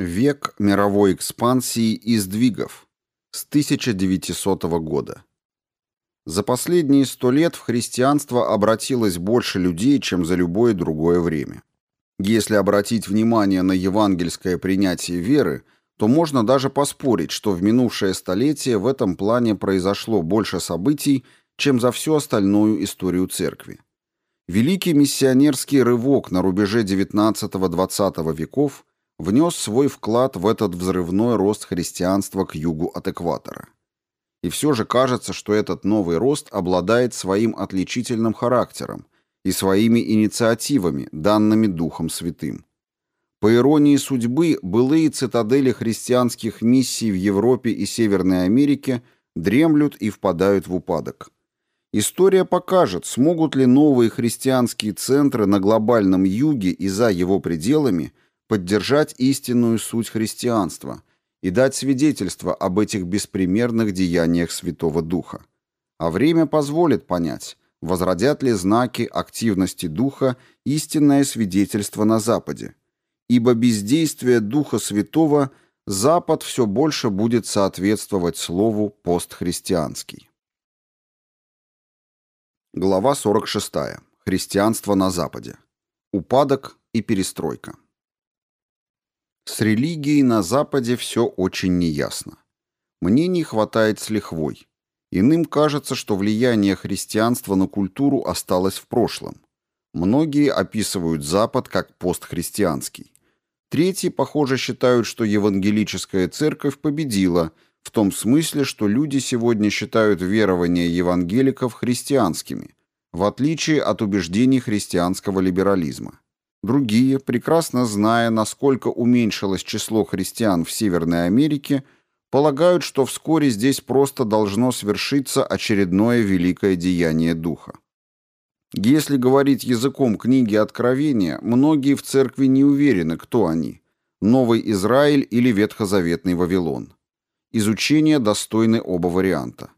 Век мировой экспансии и сдвигов с 1900 года. За последние сто лет в христианство обратилось больше людей, чем за любое другое время. Если обратить внимание на евангельское принятие веры, то можно даже поспорить, что в минувшее столетие в этом плане произошло больше событий, чем за всю остальную историю церкви. Великий миссионерский рывок на рубеже XIX-XX веков – внес свой вклад в этот взрывной рост христианства к югу от экватора. И все же кажется, что этот новый рост обладает своим отличительным характером и своими инициативами, данными Духом Святым. По иронии судьбы, былые цитадели христианских миссий в Европе и Северной Америке дремлют и впадают в упадок. История покажет, смогут ли новые христианские центры на глобальном юге и за его пределами – поддержать истинную суть христианства и дать свидетельство об этих беспримерных деяниях Святого Духа. А время позволит понять, возродят ли знаки активности Духа истинное свидетельство на Западе. Ибо бездействие Духа Святого Запад все больше будет соответствовать слову постхристианский. Глава 46. Христианство на Западе. Упадок и перестройка. С религией на Западе все очень неясно. Мне не хватает с лихвой. Иным кажется, что влияние христианства на культуру осталось в прошлом. Многие описывают Запад как постхристианский. Третьи, похоже, считают, что евангелическая церковь победила, в том смысле, что люди сегодня считают верования евангеликов христианскими, в отличие от убеждений христианского либерализма. Другие, прекрасно зная, насколько уменьшилось число христиан в Северной Америке, полагают, что вскоре здесь просто должно свершиться очередное великое деяние Духа. Если говорить языком книги Откровения, многие в церкви не уверены, кто они – Новый Израиль или Ветхозаветный Вавилон. Изучение достойны оба варианта.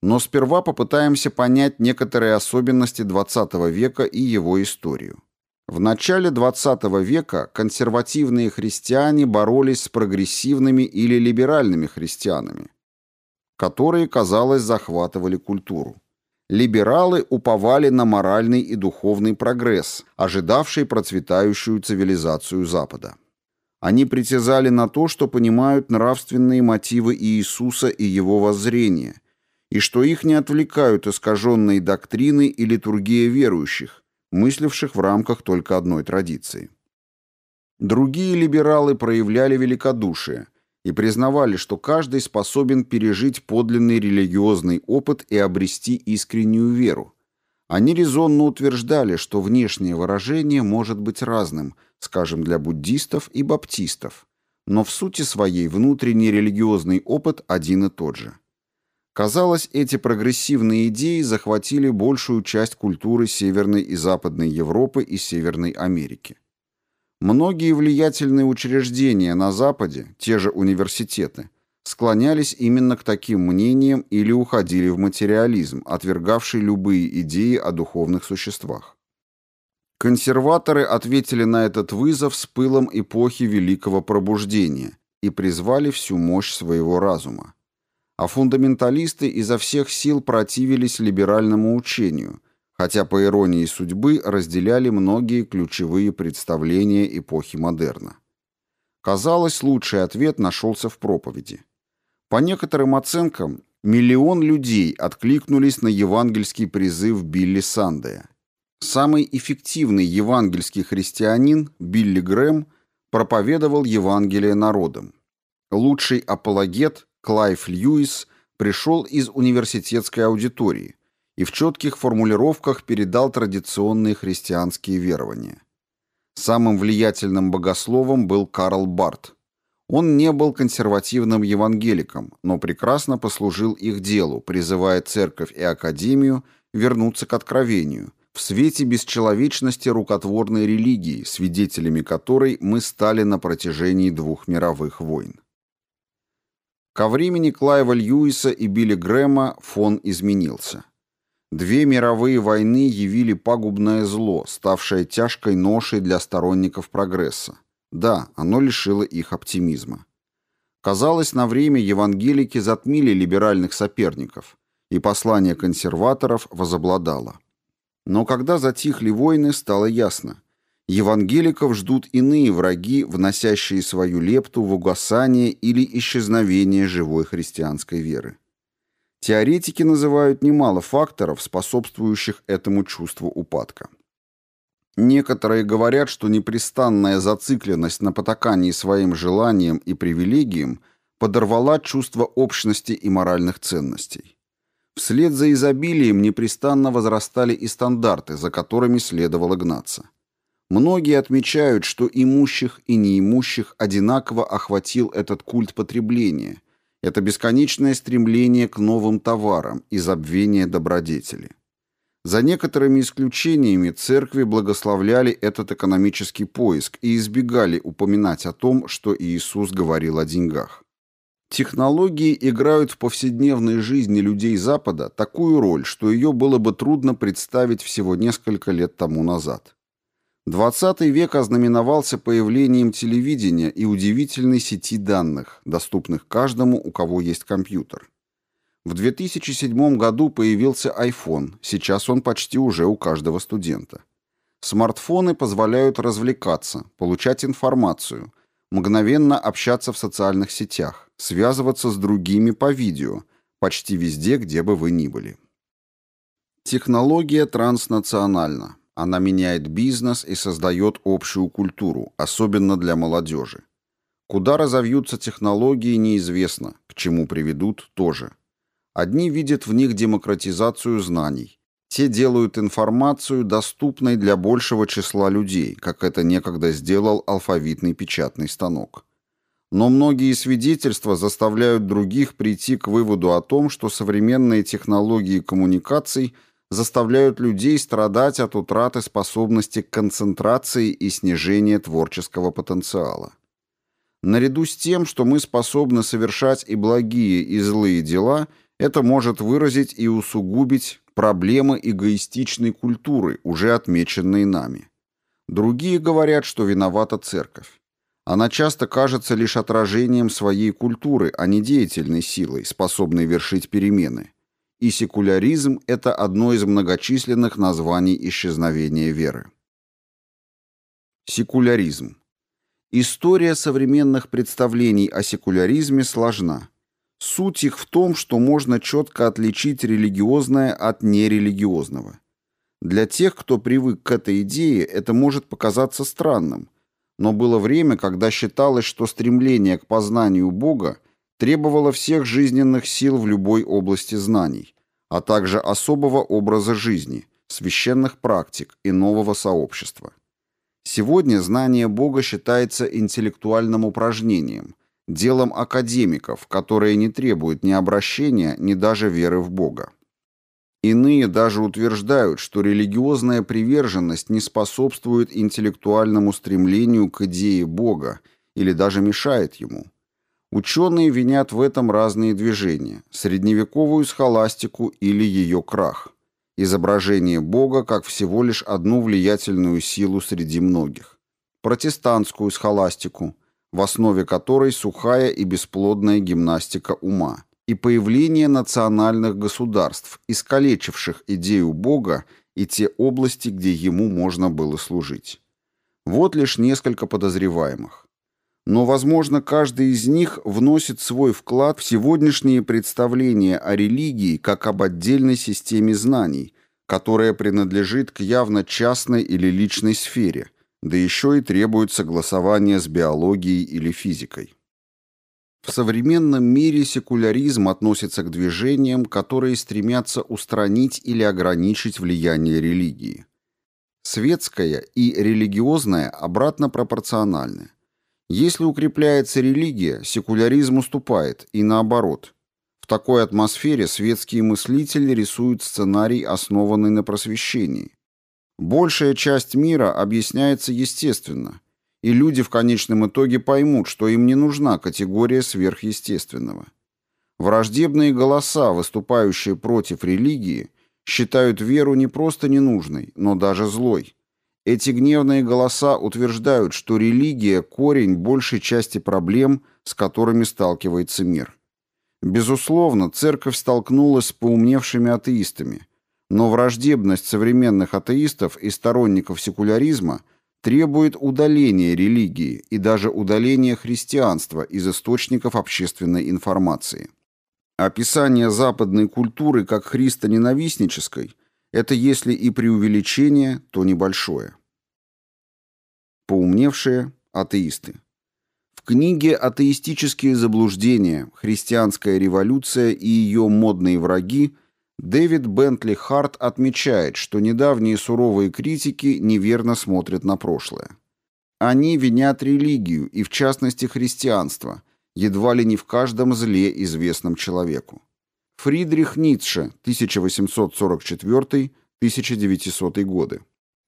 Но сперва попытаемся понять некоторые особенности XX века и его историю. В начале XX века консервативные христиане боролись с прогрессивными или либеральными христианами, которые, казалось, захватывали культуру. Либералы уповали на моральный и духовный прогресс, ожидавший процветающую цивилизацию Запада. Они притязали на то, что понимают нравственные мотивы Иисуса и его воззрения, и что их не отвлекают искаженные доктрины и литургия верующих, мысливших в рамках только одной традиции. Другие либералы проявляли великодушие и признавали, что каждый способен пережить подлинный религиозный опыт и обрести искреннюю веру. Они резонно утверждали, что внешнее выражение может быть разным, скажем, для буддистов и баптистов, но в сути своей внутренний религиозный опыт один и тот же. Казалось, эти прогрессивные идеи захватили большую часть культуры Северной и Западной Европы и Северной Америки. Многие влиятельные учреждения на Западе, те же университеты, склонялись именно к таким мнениям или уходили в материализм, отвергавший любые идеи о духовных существах. Консерваторы ответили на этот вызов с пылом эпохи Великого Пробуждения и призвали всю мощь своего разума а фундаменталисты изо всех сил противились либеральному учению, хотя по иронии судьбы разделяли многие ключевые представления эпохи модерна. Казалось, лучший ответ нашелся в проповеди. По некоторым оценкам, миллион людей откликнулись на евангельский призыв Билли Сандея. Самый эффективный евангельский христианин, Билли Грэм, проповедовал Евангелие народам. Лучший апологет Клайв Льюис пришел из университетской аудитории и в четких формулировках передал традиционные христианские верования. Самым влиятельным богословом был Карл Барт. Он не был консервативным евангеликом, но прекрасно послужил их делу, призывая церковь и академию вернуться к откровению, в свете бесчеловечности рукотворной религии, свидетелями которой мы стали на протяжении двух мировых войн. Ко времени Клайва Льюиса и Билли Грэма фон изменился. Две мировые войны явили пагубное зло, ставшее тяжкой ношей для сторонников прогресса. Да, оно лишило их оптимизма. Казалось, на время евангелики затмили либеральных соперников, и послание консерваторов возобладало. Но когда затихли войны, стало ясно. Евангеликов ждут иные враги, вносящие свою лепту в угасание или исчезновение живой христианской веры. Теоретики называют немало факторов, способствующих этому чувству упадка. Некоторые говорят, что непрестанная зацикленность на потакании своим желаниям и привилегиям подорвала чувство общности и моральных ценностей. Вслед за изобилием непрестанно возрастали и стандарты, за которыми следовало гнаться. Многие отмечают, что имущих и неимущих одинаково охватил этот культ потребления, это бесконечное стремление к новым товарам и забвение добродетели. За некоторыми исключениями церкви благословляли этот экономический поиск и избегали упоминать о том, что Иисус говорил о деньгах. Технологии играют в повседневной жизни людей Запада такую роль, что ее было бы трудно представить всего несколько лет тому назад. XX век ознаменовался появлением телевидения и удивительной сети данных, доступных каждому, у кого есть компьютер. В 2007 году появился iPhone, сейчас он почти уже у каждого студента. Смартфоны позволяют развлекаться, получать информацию, мгновенно общаться в социальных сетях, связываться с другими по видео, почти везде, где бы вы ни были. Технология транснациональна. Она меняет бизнес и создает общую культуру, особенно для молодежи. Куда разовьются технологии, неизвестно, к чему приведут тоже. Одни видят в них демократизацию знаний. Те делают информацию доступной для большего числа людей, как это некогда сделал алфавитный печатный станок. Но многие свидетельства заставляют других прийти к выводу о том, что современные технологии коммуникаций заставляют людей страдать от утраты способности к концентрации и снижения творческого потенциала. Наряду с тем, что мы способны совершать и благие, и злые дела, это может выразить и усугубить проблемы эгоистичной культуры, уже отмеченные нами. Другие говорят, что виновата церковь. Она часто кажется лишь отражением своей культуры, а не деятельной силой, способной вершить перемены. И секуляризм – это одно из многочисленных названий исчезновения веры. Секуляризм. История современных представлений о секуляризме сложна. Суть их в том, что можно четко отличить религиозное от нерелигиозного. Для тех, кто привык к этой идее, это может показаться странным – но было время, когда считалось, что стремление к познанию Бога требовало всех жизненных сил в любой области знаний, а также особого образа жизни, священных практик и нового сообщества. Сегодня знание Бога считается интеллектуальным упражнением, делом академиков, которое не требует ни обращения, ни даже веры в Бога. Иные даже утверждают, что религиозная приверженность не способствует интеллектуальному стремлению к идее Бога или даже мешает ему. Ученые винят в этом разные движения – средневековую схоластику или ее крах, изображение Бога как всего лишь одну влиятельную силу среди многих, протестантскую схоластику, в основе которой сухая и бесплодная гимнастика ума – и появление национальных государств, искалечивших идею Бога и те области, где ему можно было служить. Вот лишь несколько подозреваемых. Но, возможно, каждый из них вносит свой вклад в сегодняшние представления о религии как об отдельной системе знаний, которая принадлежит к явно частной или личной сфере, да еще и требует согласования с биологией или физикой. В современном мире секуляризм относится к движениям, которые стремятся устранить или ограничить влияние религии. Светское и религиозное обратно пропорциональны. Если укрепляется религия, секуляризм уступает, и наоборот. В такой атмосфере светские мыслители рисуют сценарий, основанный на просвещении. Большая часть мира объясняется естественно – и люди в конечном итоге поймут, что им не нужна категория сверхъестественного. Враждебные голоса, выступающие против религии, считают веру не просто ненужной, но даже злой. Эти гневные голоса утверждают, что религия – корень большей части проблем, с которыми сталкивается мир. Безусловно, церковь столкнулась с поумневшими атеистами, но враждебность современных атеистов и сторонников секуляризма требует удаления религии и даже удаления христианства из источников общественной информации. Описание западной культуры как христоненавистнической – это если и преувеличение, то небольшое. Поумневшие атеисты. В книге «Атеистические заблуждения. Христианская революция и ее модные враги» Дэвид Бентли Харт отмечает, что недавние суровые критики неверно смотрят на прошлое. Они винят религию, и в частности христианство, едва ли не в каждом зле, известном человеку. Фридрих Ницше, 1844-1900 годы,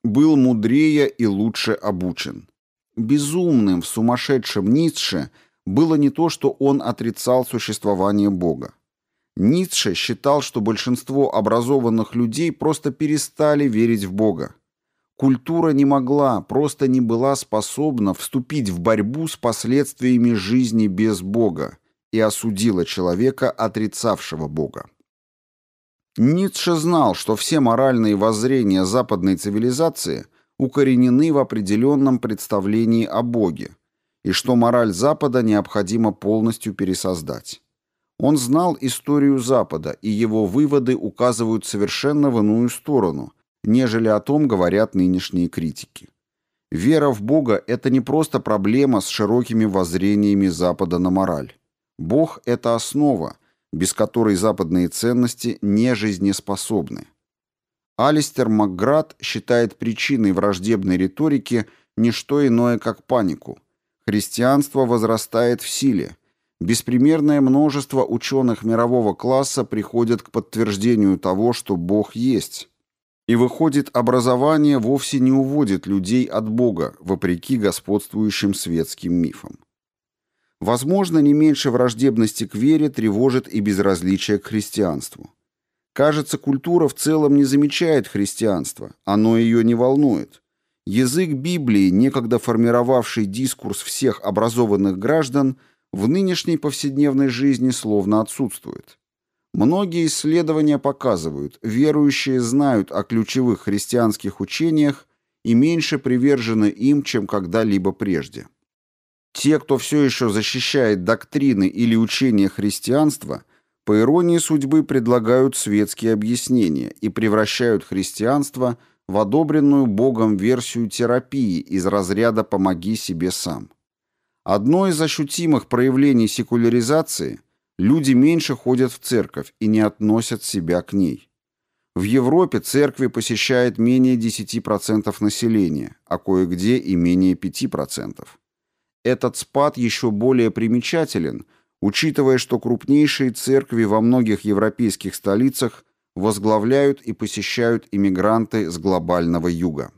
был мудрее и лучше обучен. Безумным в сумасшедшем Ницше было не то, что он отрицал существование Бога. Ницше считал, что большинство образованных людей просто перестали верить в Бога. Культура не могла, просто не была способна вступить в борьбу с последствиями жизни без Бога и осудила человека, отрицавшего Бога. Ницше знал, что все моральные воззрения западной цивилизации укоренены в определенном представлении о Боге, и что мораль Запада необходимо полностью пересоздать. Он знал историю Запада, и его выводы указывают совершенно в иную сторону, нежели о том говорят нынешние критики. Вера в Бога – это не просто проблема с широкими воззрениями Запада на мораль. Бог – это основа, без которой западные ценности не жизнеспособны. Алистер Макград считает причиной враждебной риторики не что иное, как панику. Христианство возрастает в силе. Беспримерное множество ученых мирового класса приходят к подтверждению того, что Бог есть. И выходит, образование вовсе не уводит людей от Бога, вопреки господствующим светским мифам. Возможно, не меньше враждебности к вере тревожит и безразличие к христианству. Кажется, культура в целом не замечает христианство, оно ее не волнует. Язык Библии, некогда формировавший дискурс всех образованных граждан, в нынешней повседневной жизни словно отсутствует. Многие исследования показывают, верующие знают о ключевых христианских учениях и меньше привержены им, чем когда-либо прежде. Те, кто все еще защищает доктрины или учения христианства – по иронии судьбы предлагают светские объяснения и превращают христианство в одобренную Богом версию терапии из разряда «помоги себе сам». Одно из ощутимых проявлений секуляризации – люди меньше ходят в церковь и не относят себя к ней. В Европе церкви посещает менее 10% населения, а кое-где и менее 5%. Этот спад еще более примечателен – учитывая, что крупнейшие церкви во многих европейских столицах возглавляют и посещают иммигранты с глобального юга.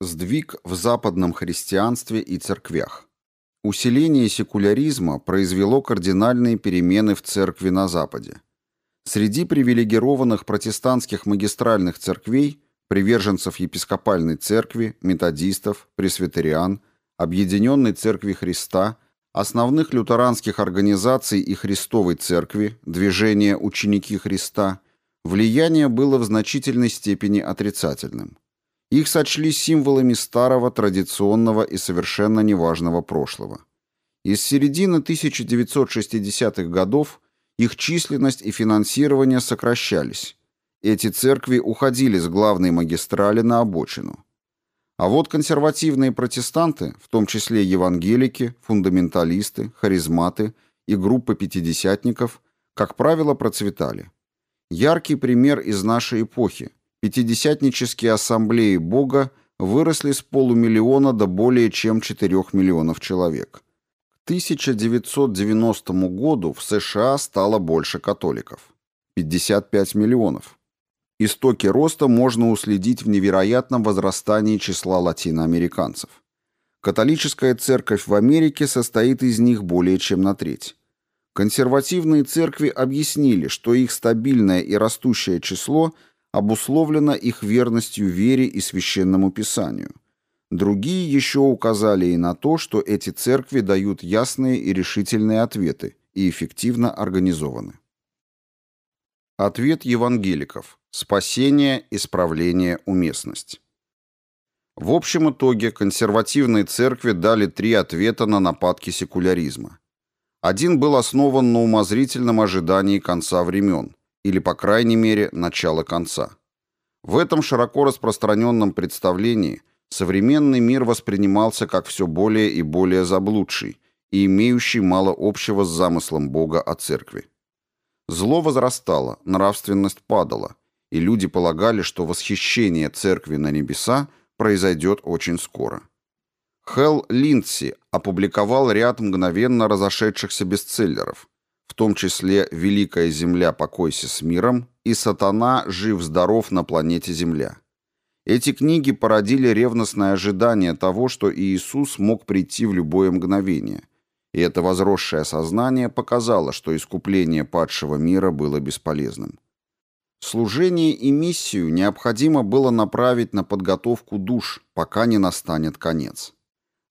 Сдвиг в западном христианстве и церквях. Усиление секуляризма произвело кардинальные перемены в церкви на Западе. Среди привилегированных протестантских магистральных церквей, приверженцев епископальной церкви, методистов, пресвитериан, Объединенной Церкви Христа – основных лютеранских организаций и Христовой Церкви, движения «Ученики Христа», влияние было в значительной степени отрицательным. Их сочли символами старого, традиционного и совершенно неважного прошлого. Из середины 1960-х годов их численность и финансирование сокращались. Эти церкви уходили с главной магистрали на обочину. А вот консервативные протестанты, в том числе евангелики, фундаменталисты, харизматы и группы пятидесятников, как правило, процветали. Яркий пример из нашей эпохи. Пятидесятнические ассамблеи Бога выросли с полумиллиона до более чем 4 миллионов человек. К 1990 году в США стало больше католиков. 55 миллионов. Истоки роста можно уследить в невероятном возрастании числа латиноамериканцев. Католическая церковь в Америке состоит из них более чем на треть. Консервативные церкви объяснили, что их стабильное и растущее число обусловлено их верностью вере и священному писанию. Другие еще указали и на то, что эти церкви дают ясные и решительные ответы и эффективно организованы. Ответ евангеликов. Спасение, исправление, уместность. В общем итоге консервативные церкви дали три ответа на нападки секуляризма. Один был основан на умозрительном ожидании конца времен, или, по крайней мере, начала конца. В этом широко распространенном представлении современный мир воспринимался как все более и более заблудший и имеющий мало общего с замыслом Бога о церкви. Зло возрастало, нравственность падала, и люди полагали, что восхищение церкви на небеса произойдет очень скоро. Хелл Линдси опубликовал ряд мгновенно разошедшихся бестселлеров, в том числе «Великая земля, покойся с миром» и «Сатана, жив-здоров на планете Земля». Эти книги породили ревностное ожидание того, что Иисус мог прийти в любое мгновение, и это возросшее сознание показало, что искупление падшего мира было бесполезным. Служение и миссию необходимо было направить на подготовку душ, пока не настанет конец.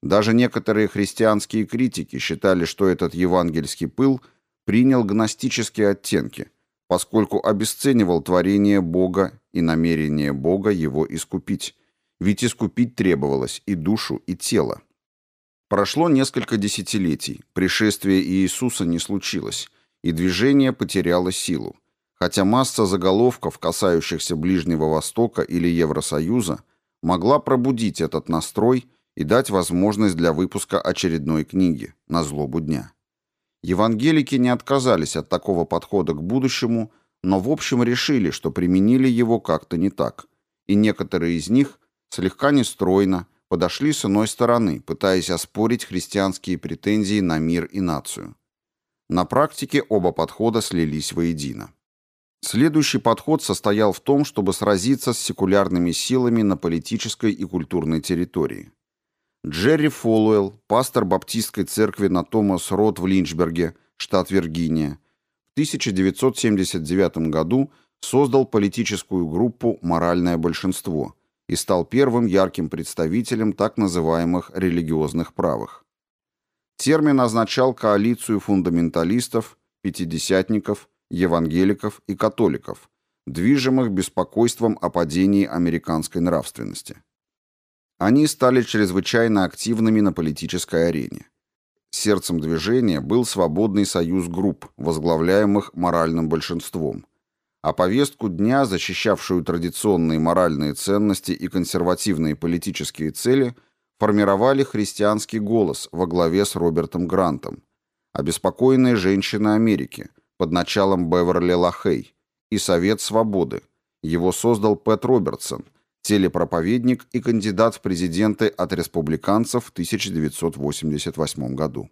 Даже некоторые христианские критики считали, что этот евангельский пыл принял гностические оттенки, поскольку обесценивал творение Бога и намерение Бога его искупить, ведь искупить требовалось и душу, и тело. Прошло несколько десятилетий, пришествие Иисуса не случилось, и движение потеряло силу, хотя масса заголовков, касающихся Ближнего Востока или Евросоюза, могла пробудить этот настрой и дать возможность для выпуска очередной книги «На злобу дня». Евангелики не отказались от такого подхода к будущему, но в общем решили, что применили его как-то не так, и некоторые из них слегка нестройно подошли с иной стороны, пытаясь оспорить христианские претензии на мир и нацию. На практике оба подхода слились воедино. Следующий подход состоял в том, чтобы сразиться с секулярными силами на политической и культурной территории. Джерри Фолуэлл, пастор баптистской церкви на Томас-Рот в Линчберге, штат Виргиния, в 1979 году создал политическую группу «Моральное большинство» и стал первым ярким представителем так называемых религиозных правых. Термин означал коалицию фундаменталистов, пятидесятников, евангеликов и католиков, движимых беспокойством о падении американской нравственности. Они стали чрезвычайно активными на политической арене. Сердцем движения был свободный союз групп, возглавляемых моральным большинством, а повестку дня, защищавшую традиционные моральные ценности и консервативные политические цели, формировали христианский голос во главе с Робертом Грантом, обеспокоенные женщины Америки под началом Беверли Лахей и Совет Свободы. Его создал Пэт Робертсон – телепроповедник и кандидат в президенты от республиканцев в 1988 году.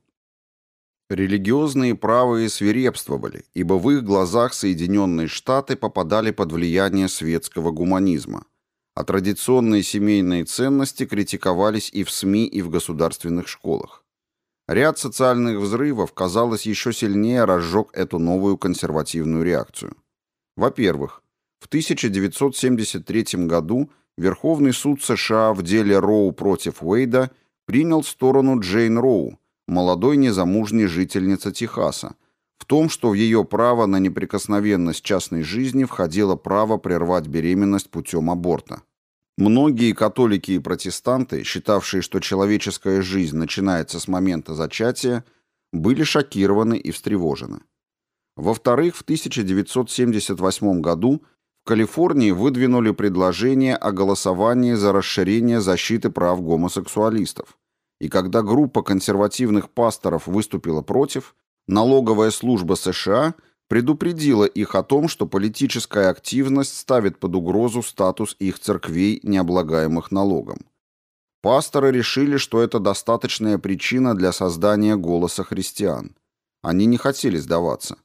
Религиозные правые свирепствовали, ибо в их глазах Соединенные Штаты попадали под влияние светского гуманизма, а традиционные семейные ценности критиковались и в СМИ, и в государственных школах. Ряд социальных взрывов, казалось, еще сильнее разжег эту новую консервативную реакцию. Во-первых, в 1973 году Верховный суд США в деле Роу против Уэйда принял сторону Джейн Роу, молодой незамужней жительницы Техаса, в том, что в ее право на неприкосновенность частной жизни входило право прервать беременность путем аборта. Многие католики и протестанты, считавшие, что человеческая жизнь начинается с момента зачатия, были шокированы и встревожены. Во-вторых, в 1978 году Калифорнии выдвинули предложение о голосовании за расширение защиты прав гомосексуалистов. И когда группа консервативных пасторов выступила против, налоговая служба США предупредила их о том, что политическая активность ставит под угрозу статус их церквей, необлагаемых налогом. Пасторы решили, что это достаточная причина для создания голоса христиан. Они не хотели сдаваться.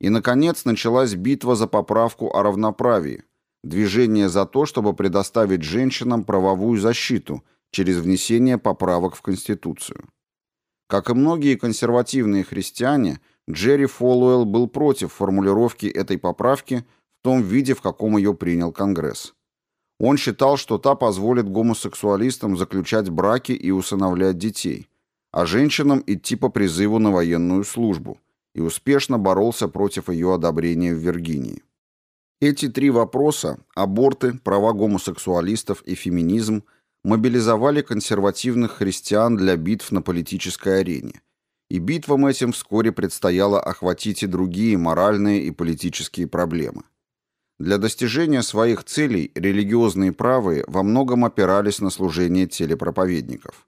И, наконец, началась битва за поправку о равноправии, движение за то, чтобы предоставить женщинам правовую защиту через внесение поправок в Конституцию. Как и многие консервативные христиане, Джерри Фолуэлл был против формулировки этой поправки в том виде, в каком ее принял Конгресс. Он считал, что та позволит гомосексуалистам заключать браки и усыновлять детей, а женщинам идти по призыву на военную службу, и успешно боролся против ее одобрения в Виргинии. Эти три вопроса – аборты, права гомосексуалистов и феминизм – мобилизовали консервативных христиан для битв на политической арене. И битвам этим вскоре предстояло охватить и другие моральные и политические проблемы. Для достижения своих целей религиозные правые во многом опирались на служение телепроповедников.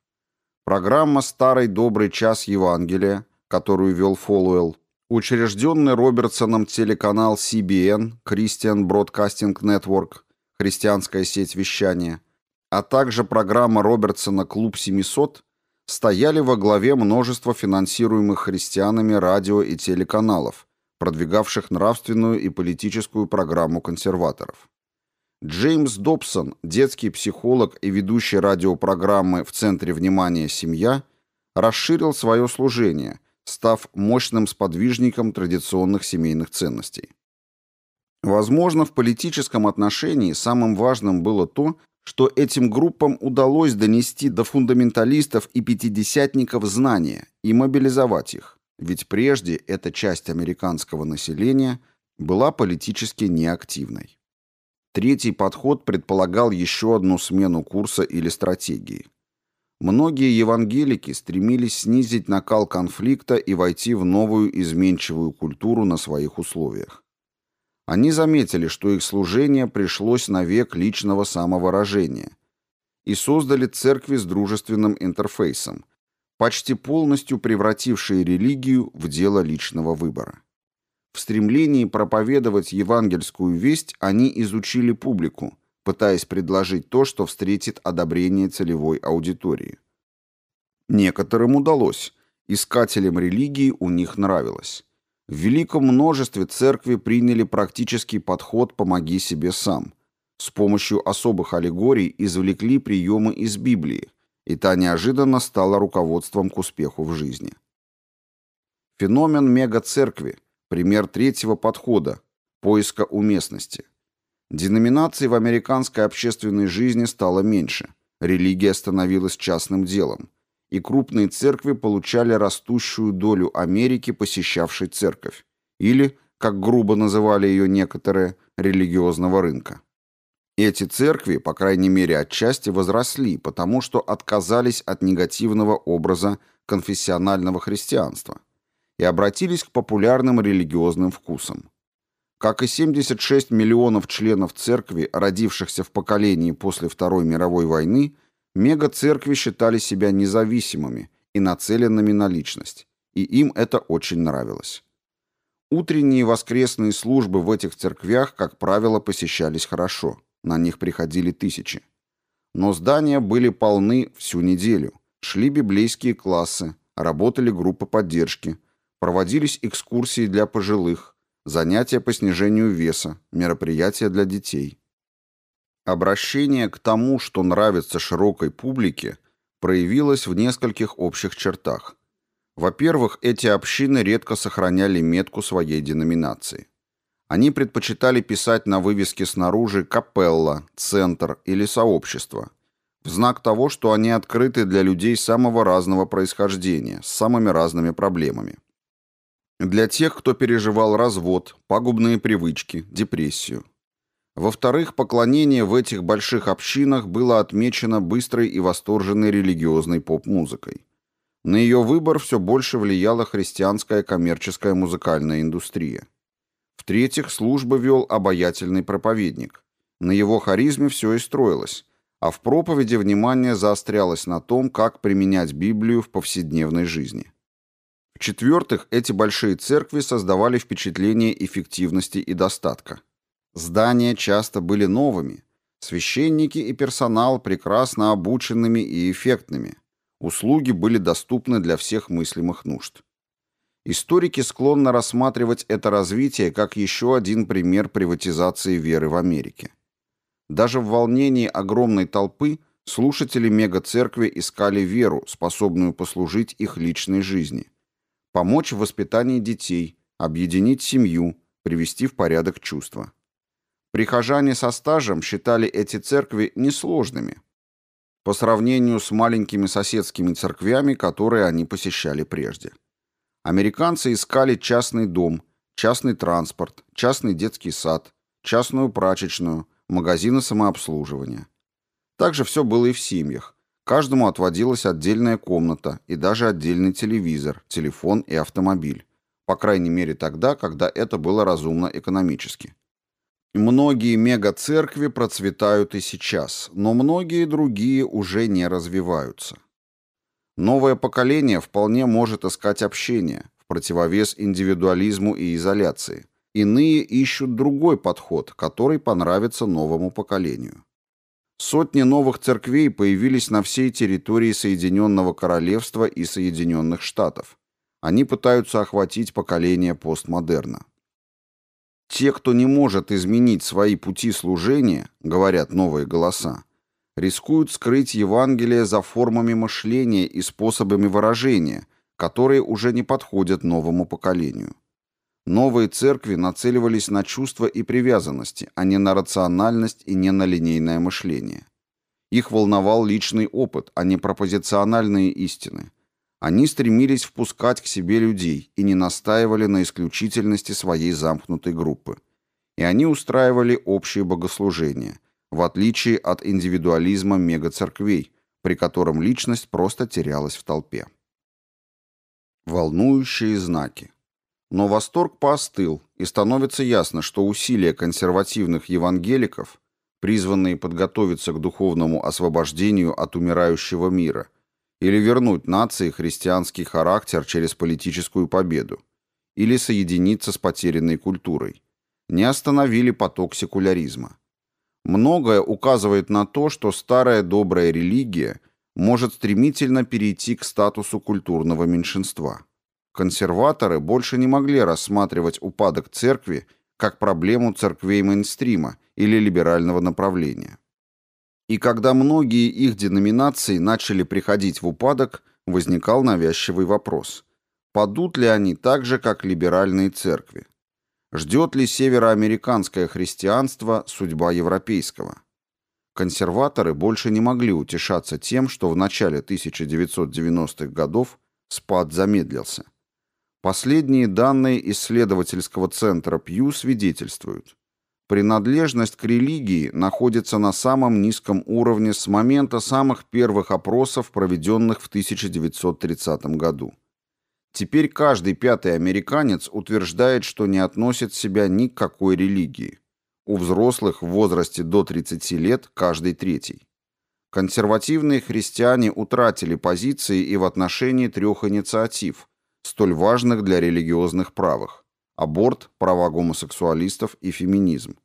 Программа «Старый добрый час Евангелия», которую вел Фолуэлл, учрежденный Робертсоном телеканал CBN, Christian Broadcasting Network, христианская сеть вещания, а также программа Робертсона «Клуб 700» стояли во главе множества финансируемых христианами радио и телеканалов, продвигавших нравственную и политическую программу консерваторов. Джеймс Добсон, детский психолог и ведущий радиопрограммы «В центре внимания семья», расширил свое служение, став мощным сподвижником традиционных семейных ценностей. Возможно, в политическом отношении самым важным было то, что этим группам удалось донести до фундаменталистов и пятидесятников знания и мобилизовать их. Ведь прежде эта часть американского населения была политически неактивной. Третий подход предполагал еще одну смену курса или стратегии. Многие евангелики стремились снизить накал конфликта и войти в новую изменчивую культуру на своих условиях. Они заметили, что их служение пришлось на век личного самовыражения и создали церкви с дружественным интерфейсом, почти полностью превратившие религию в дело личного выбора. В стремлении проповедовать евангельскую весть они изучили публику, пытаясь предложить то, что встретит одобрение целевой аудитории. Некоторым удалось, искателям религии у них нравилось. В великом множестве церкви приняли практический подход «помоги себе сам». С помощью особых аллегорий извлекли приемы из Библии, и та неожиданно стала руководством к успеху в жизни. Феномен мегацеркви – пример третьего подхода – поиска уместности. Деноминаций в американской общественной жизни стало меньше, религия становилась частным делом, и крупные церкви получали растущую долю Америки, посещавшей церковь, или, как грубо называли ее некоторые, религиозного рынка. Эти церкви, по крайней мере отчасти, возросли, потому что отказались от негативного образа конфессионального христианства и обратились к популярным религиозным вкусам. Как и 76 миллионов членов церкви, родившихся в поколении после Второй мировой войны, мегацеркви считали себя независимыми и нацеленными на личность, и им это очень нравилось. Утренние воскресные службы в этих церквях, как правило, посещались хорошо – на них приходили тысячи. Но здания были полны всю неделю. Шли библейские классы, работали группы поддержки, проводились экскурсии для пожилых, занятия по снижению веса, мероприятия для детей. Обращение к тому, что нравится широкой публике, проявилось в нескольких общих чертах. Во-первых, эти общины редко сохраняли метку своей деноминации. Они предпочитали писать на вывеске снаружи «Капелла», «Центр» или «Сообщество», в знак того, что они открыты для людей самого разного происхождения, с самыми разными проблемами. Для тех, кто переживал развод, пагубные привычки, депрессию. Во-вторых, поклонение в этих больших общинах было отмечено быстрой и восторженной религиозной поп-музыкой. На ее выбор все больше влияла христианская коммерческая музыкальная индустрия. В-третьих, службу вел обаятельный проповедник. На его харизме все и строилось, а в проповеди внимание заострялось на том, как применять Библию в повседневной жизни. В-четвертых, эти большие церкви создавали впечатление эффективности и достатка. Здания часто были новыми, священники и персонал прекрасно обученными и эффектными. Услуги были доступны для всех мыслимых нужд. Историки склонны рассматривать это развитие как еще один пример приватизации веры в Америке. Даже в волнении огромной толпы слушатели мегацеркви искали веру, способную послужить их личной жизни, помочь в воспитании детей, объединить семью, привести в порядок чувства. Прихожане со стажем считали эти церкви несложными по сравнению с маленькими соседскими церквями, которые они посещали прежде. Американцы искали частный дом, частный транспорт, частный детский сад, частную прачечную, магазины самообслуживания. Также все было и в семьях. Каждому отводилась отдельная комната и даже отдельный телевизор, телефон и автомобиль. По крайней мере тогда, когда это было разумно экономически. Многие мега-церкви процветают и сейчас, но многие другие уже не развиваются. Новое поколение вполне может искать общение, в противовес индивидуализму и изоляции. Иные ищут другой подход, который понравится новому поколению. Сотни новых церквей появились на всей территории Соединенного Королевства и Соединенных Штатов. Они пытаются охватить поколение постмодерна. Те, кто не может изменить свои пути служения, говорят новые голоса, рискуют скрыть Евангелие за формами мышления и способами выражения, которые уже не подходят новому поколению. Новые церкви нацеливались на чувства и привязанности, а не на рациональность и не на линейное мышление. Их волновал личный опыт, а не пропозициональные истины. Они стремились впускать к себе людей и не настаивали на исключительности своей замкнутой группы. И они устраивали общие богослужения, в отличие от индивидуализма мегацерквей, при котором личность просто терялась в толпе. Волнующие знаки. Но восторг поостыл, и становится ясно, что усилия консервативных евангеликов, призванные подготовиться к духовному освобождению от умирающего мира – или вернуть нации христианский характер через политическую победу, или соединиться с потерянной культурой. Не остановили поток секуляризма. Многое указывает на то, что старая добрая религия может стремительно перейти к статусу культурного меньшинства. Консерваторы больше не могли рассматривать упадок церкви как проблему церквей мейнстрима или либерального направления. И когда многие их деноминации начали приходить в упадок, возникал навязчивый вопрос. Падут ли они так же, как либеральные церкви? Ждет ли североамериканское христианство судьба европейского? Консерваторы больше не могли утешаться тем, что в начале 1990-х годов спад замедлился. Последние данные исследовательского центра Пью свидетельствуют. Принадлежность к религии находится на самом низком уровне с момента самых первых опросов, проведенных в 1930 году. Теперь каждый пятый американец утверждает, что не относит себя ни к какой религии. У взрослых в возрасте до 30 лет каждый третий. Консервативные христиане утратили позиции и в отношении трех инициатив, столь важных для религиозных правых аборт, права гомосексуалистов и феминизм.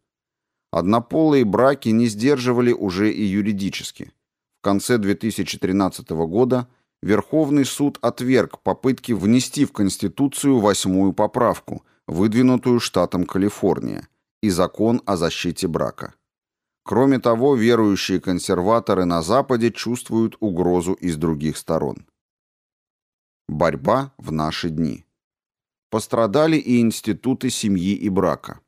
Однополые браки не сдерживали уже и юридически. В конце 2013 года Верховный суд отверг попытки внести в Конституцию восьмую поправку, выдвинутую штатом Калифорния, и закон о защите брака. Кроме того, верующие консерваторы на Западе чувствуют угрозу из других сторон. Борьба в наши дни. Пострадали и институты семьи и брака.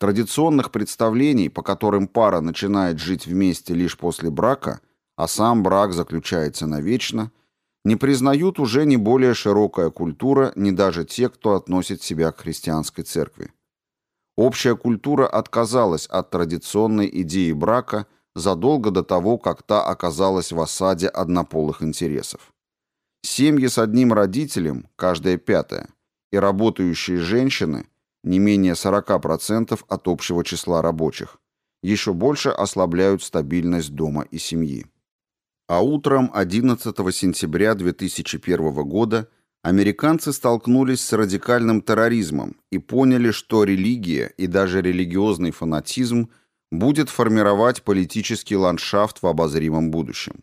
Традиционных представлений, по которым пара начинает жить вместе лишь после брака, а сам брак заключается навечно, не признают уже не более широкая культура, ни даже те, кто относит себя к христианской церкви. Общая культура отказалась от традиционной идеи брака задолго до того, как та оказалась в осаде однополых интересов. Семьи с одним родителем, каждая пятая, и работающие женщины, не менее 40% от общего числа рабочих, еще больше ослабляют стабильность дома и семьи. А утром 11 сентября 2001 года американцы столкнулись с радикальным терроризмом и поняли, что религия и даже религиозный фанатизм будет формировать политический ландшафт в обозримом будущем.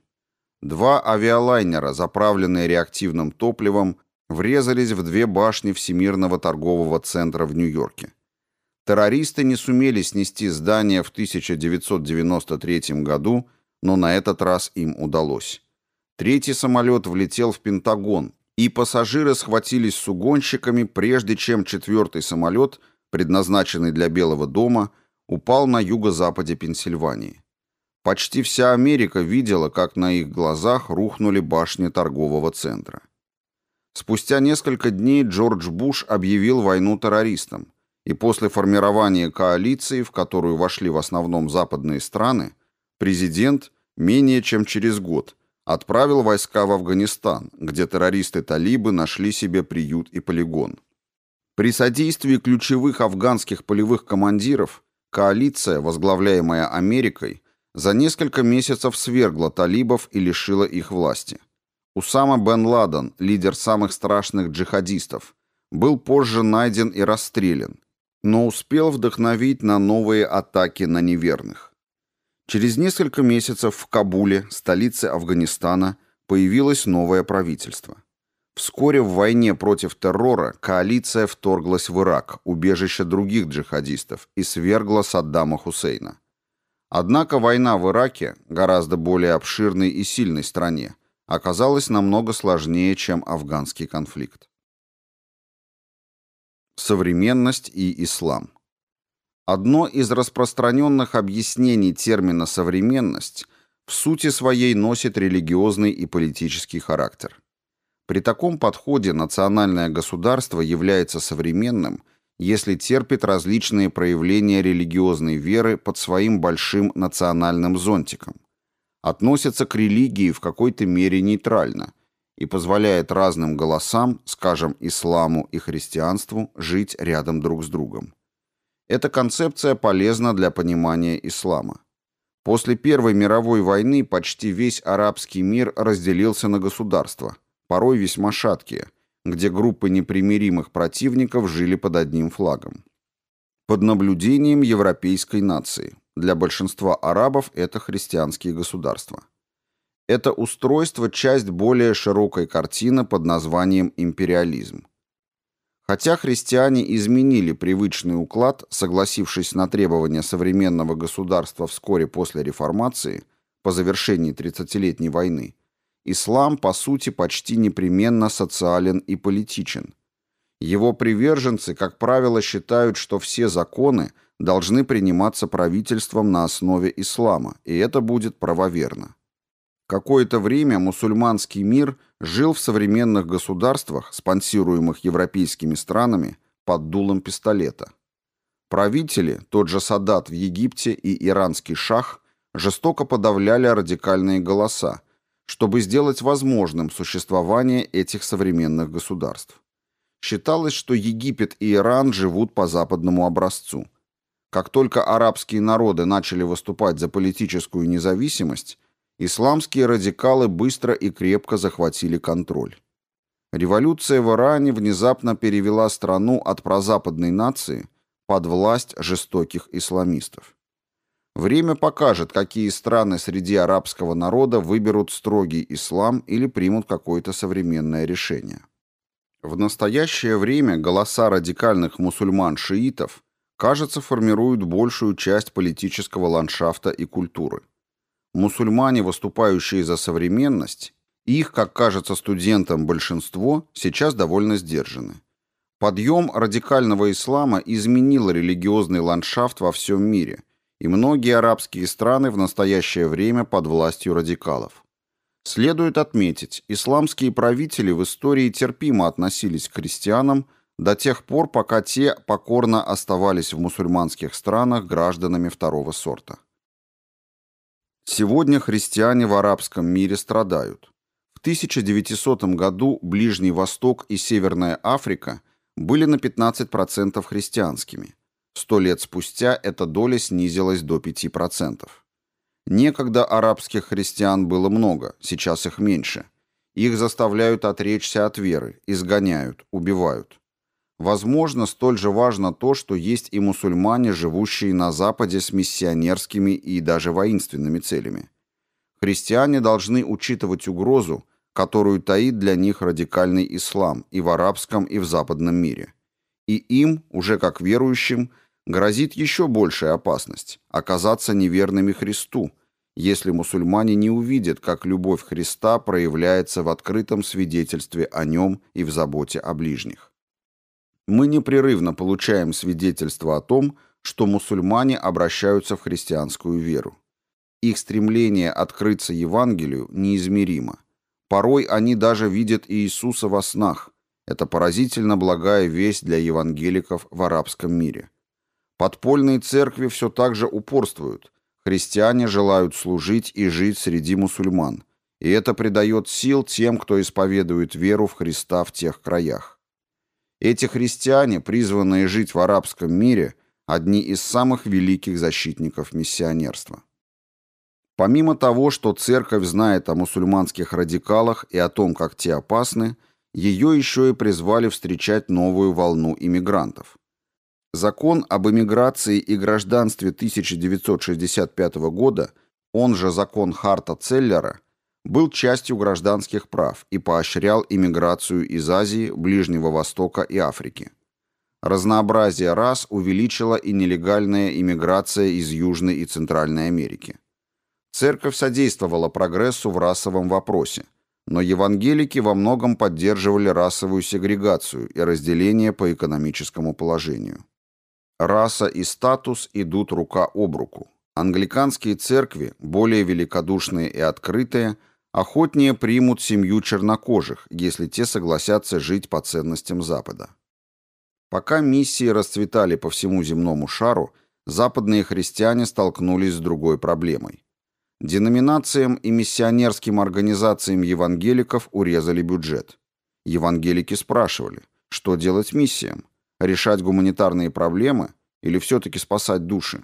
Два авиалайнера, заправленные реактивным топливом, врезались в две башни Всемирного торгового центра в Нью-Йорке. Террористы не сумели снести здание в 1993 году, но на этот раз им удалось. Третий самолет влетел в Пентагон, и пассажиры схватились с угонщиками, прежде чем четвертый самолет, предназначенный для Белого дома, упал на юго-западе Пенсильвании. Почти вся Америка видела, как на их глазах рухнули башни торгового центра. Спустя несколько дней Джордж Буш объявил войну террористам, и после формирования коалиции, в которую вошли в основном западные страны, президент менее чем через год отправил войска в Афганистан, где террористы-талибы нашли себе приют и полигон. При содействии ключевых афганских полевых командиров коалиция, возглавляемая Америкой, за несколько месяцев свергла талибов и лишила их власти. Усама бен Ладен, лидер самых страшных джихадистов, был позже найден и расстрелян, но успел вдохновить на новые атаки на неверных. Через несколько месяцев в Кабуле, столице Афганистана, появилось новое правительство. Вскоре в войне против террора коалиция вторглась в Ирак, убежище других джихадистов, и свергла Саддама Хусейна. Однако война в Ираке, гораздо более обширной и сильной стране, оказалась намного сложнее, чем афганский конфликт. Современность и ислам. Одно из распространенных объяснений термина «современность» в сути своей носит религиозный и политический характер. При таком подходе национальное государство является современным, если терпит различные проявления религиозной веры под своим большим национальным зонтиком, относится к религии в какой-то мере нейтрально и позволяет разным голосам, скажем, исламу и христианству, жить рядом друг с другом. Эта концепция полезна для понимания ислама. После Первой мировой войны почти весь арабский мир разделился на государства – порой весьма шаткие, где группы непримиримых противников жили под одним флагом. Под наблюдением европейской нации. Для большинства арабов это христианские государства. Это устройство – часть более широкой картины под названием империализм. Хотя христиане изменили привычный уклад, согласившись на требования современного государства вскоре после реформации, по завершении Тридцатилетней войны, ислам, по сути, почти непременно социален и политичен. Его приверженцы, как правило, считают, что все законы должны приниматься правительством на основе ислама, и это будет правоверно. Какое-то время мусульманский мир жил в современных государствах, спонсируемых европейскими странами, под дулом пистолета. Правители, тот же Садат в Египте и иранский шах, жестоко подавляли радикальные голоса, чтобы сделать возможным существование этих современных государств. Считалось, что Египет и Иран живут по западному образцу. Как только арабские народы начали выступать за политическую независимость, исламские радикалы быстро и крепко захватили контроль. Революция в Иране внезапно перевела страну от прозападной нации под власть жестоких исламистов. Время покажет, какие страны среди арабского народа выберут строгий ислам или примут какое-то современное решение. В настоящее время голоса радикальных мусульман-шиитов, кажется, формируют большую часть политического ландшафта и культуры. Мусульмане, выступающие за современность, их, как кажется студентам, большинство, сейчас довольно сдержаны. Подъем радикального ислама изменил религиозный ландшафт во всем мире – и многие арабские страны в настоящее время под властью радикалов. Следует отметить, исламские правители в истории терпимо относились к христианам до тех пор, пока те покорно оставались в мусульманских странах гражданами второго сорта. Сегодня христиане в арабском мире страдают. В 1900 году Ближний Восток и Северная Африка были на 15% христианскими – Сто лет спустя эта доля снизилась до 5%. Некогда арабских христиан было много, сейчас их меньше. Их заставляют отречься от веры, изгоняют, убивают. Возможно, столь же важно то, что есть и мусульмане, живущие на Западе с миссионерскими и даже воинственными целями. Христиане должны учитывать угрозу, которую таит для них радикальный ислам и в арабском, и в западном мире. И им, уже как верующим, грозит еще большая опасность – оказаться неверными Христу, если мусульмане не увидят, как любовь Христа проявляется в открытом свидетельстве о нем и в заботе о ближних. Мы непрерывно получаем свидетельства о том, что мусульмане обращаются в христианскую веру. Их стремление открыться Евангелию неизмеримо. Порой они даже видят Иисуса во снах. Это поразительно благая весть для евангеликов в арабском мире. Подпольные церкви все так же упорствуют. Христиане желают служить и жить среди мусульман. И это придает сил тем, кто исповедует веру в Христа в тех краях. Эти христиане, призванные жить в арабском мире, одни из самых великих защитников миссионерства. Помимо того, что церковь знает о мусульманских радикалах и о том, как те опасны, ее еще и призвали встречать новую волну иммигрантов. Закон об иммиграции и гражданстве 1965 года, он же закон Харта Целлера, был частью гражданских прав и поощрял иммиграцию из Азии, Ближнего Востока и Африки. Разнообразие рас увеличила и нелегальная иммиграция из Южной и Центральной Америки. Церковь содействовала прогрессу в расовом вопросе, но евангелики во многом поддерживали расовую сегрегацию и разделение по экономическому положению. Раса и статус идут рука об руку. Англиканские церкви, более великодушные и открытые, охотнее примут семью чернокожих, если те согласятся жить по ценностям Запада. Пока миссии расцветали по всему земному шару, западные христиане столкнулись с другой проблемой. Деноминациям и миссионерским организациям евангеликов урезали бюджет. Евангелики спрашивали, что делать миссиям? Решать гуманитарные проблемы или все-таки спасать души?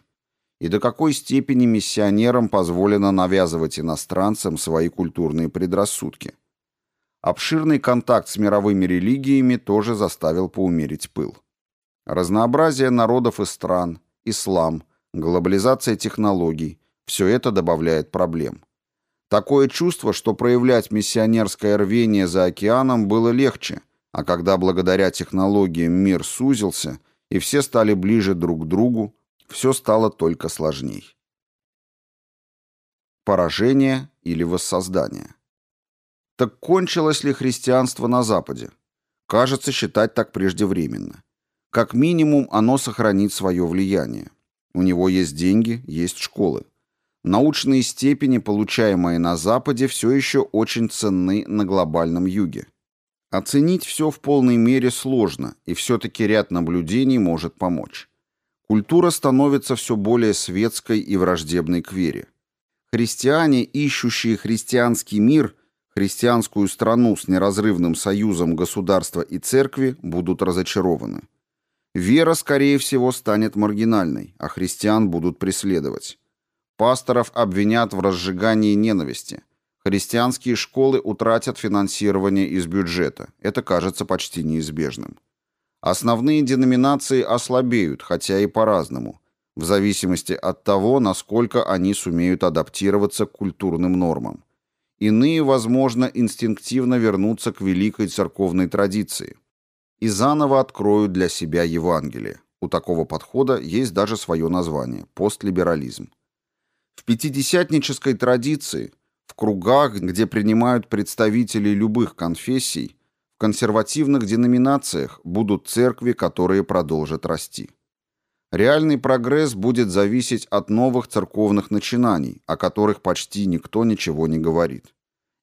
И до какой степени миссионерам позволено навязывать иностранцам свои культурные предрассудки? Обширный контакт с мировыми религиями тоже заставил поумерить пыл. Разнообразие народов и стран, ислам, глобализация технологий – все это добавляет проблем. Такое чувство, что проявлять миссионерское рвение за океаном было легче, а когда благодаря технологиям мир сузился и все стали ближе друг к другу, все стало только сложней. Поражение или воссоздание. Так кончилось ли христианство на Западе? Кажется, считать так преждевременно. Как минимум, оно сохранит свое влияние. У него есть деньги, есть школы. Научные степени, получаемые на Западе, все еще очень ценны на глобальном юге. Оценить все в полной мере сложно, и все-таки ряд наблюдений может помочь. Культура становится все более светской и враждебной к вере. Христиане, ищущие христианский мир, христианскую страну с неразрывным союзом государства и церкви, будут разочарованы. Вера, скорее всего, станет маргинальной, а христиан будут преследовать. Пасторов обвинят в разжигании ненависти. Христианские школы утратят финансирование из бюджета. Это кажется почти неизбежным. Основные деноминации ослабеют, хотя и по-разному, в зависимости от того, насколько они сумеют адаптироваться к культурным нормам. Иные, возможно, инстинктивно вернутся к великой церковной традиции и заново откроют для себя Евангелие. У такого подхода есть даже свое название – постлиберализм. В пятидесятнической традиции, в кругах, где принимают представителей любых конфессий, в консервативных деноминациях будут церкви, которые продолжат расти. Реальный прогресс будет зависеть от новых церковных начинаний, о которых почти никто ничего не говорит.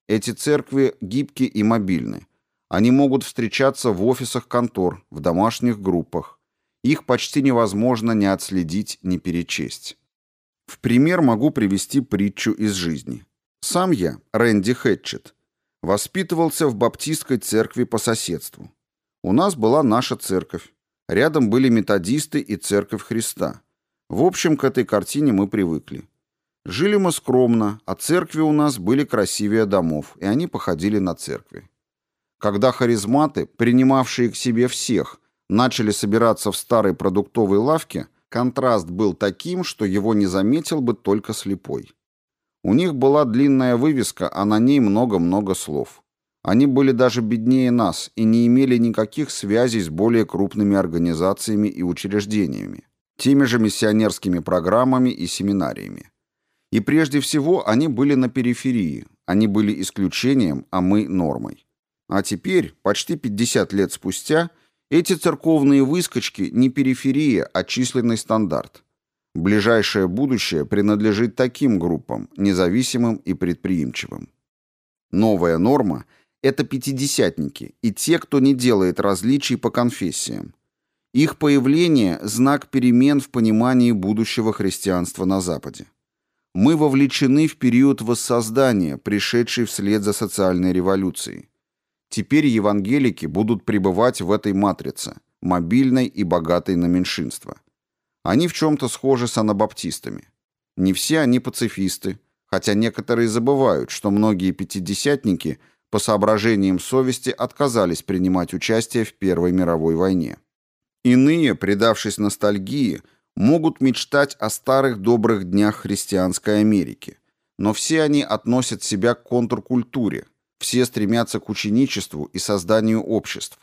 Эти церкви гибки и мобильны. Они могут встречаться в офисах контор, в домашних группах. Их почти невозможно ни отследить, ни перечесть. В пример могу привести притчу из жизни. Сам я, Рэнди Хэтчет, воспитывался в баптистской церкви по соседству. У нас была наша церковь. Рядом были методисты и церковь Христа. В общем, к этой картине мы привыкли. Жили мы скромно, а церкви у нас были красивее домов, и они походили на церкви. Когда харизматы, принимавшие к себе всех, начали собираться в старой продуктовой лавке, Контраст был таким, что его не заметил бы только слепой. У них была длинная вывеска, а на ней много-много слов. Они были даже беднее нас и не имели никаких связей с более крупными организациями и учреждениями, теми же миссионерскими программами и семинариями. И прежде всего они были на периферии, они были исключением, а мы нормой. А теперь, почти 50 лет спустя, Эти церковные выскочки не периферия, а численный стандарт. Ближайшее будущее принадлежит таким группам, независимым и предприимчивым. Новая норма – это пятидесятники и те, кто не делает различий по конфессиям. Их появление – знак перемен в понимании будущего христианства на Западе. Мы вовлечены в период воссоздания, пришедший вслед за социальной революцией. Теперь евангелики будут пребывать в этой матрице, мобильной и богатой на меньшинство. Они в чем-то схожи с анабаптистами. Не все они пацифисты, хотя некоторые забывают, что многие пятидесятники по соображениям совести отказались принимать участие в Первой мировой войне. Иные, предавшись ностальгии, могут мечтать о старых добрых днях христианской Америки, но все они относят себя к контркультуре, все стремятся к ученичеству и созданию обществ,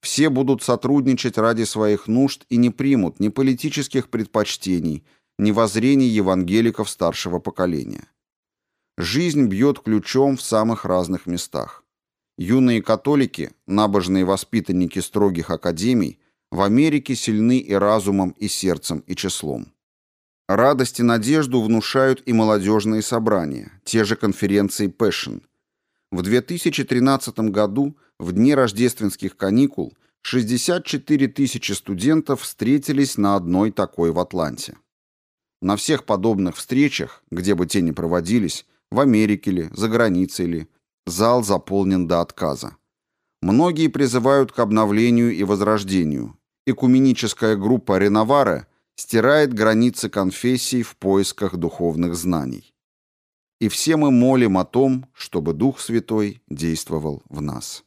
все будут сотрудничать ради своих нужд и не примут ни политических предпочтений, ни воззрений евангеликов старшего поколения. Жизнь бьет ключом в самых разных местах. Юные католики, набожные воспитанники строгих академий, в Америке сильны и разумом, и сердцем, и числом. Радость и надежду внушают и молодежные собрания, те же конференции Passion. В 2013 году, в дни рождественских каникул, 64 тысячи студентов встретились на одной такой в Атланте. На всех подобных встречах, где бы те ни проводились, в Америке ли, за границей ли, зал заполнен до отказа. Многие призывают к обновлению и возрождению. Экуменическая группа «Реновара» стирает границы конфессий в поисках духовных знаний. И все мы молим о том, чтобы Дух Святой действовал в нас.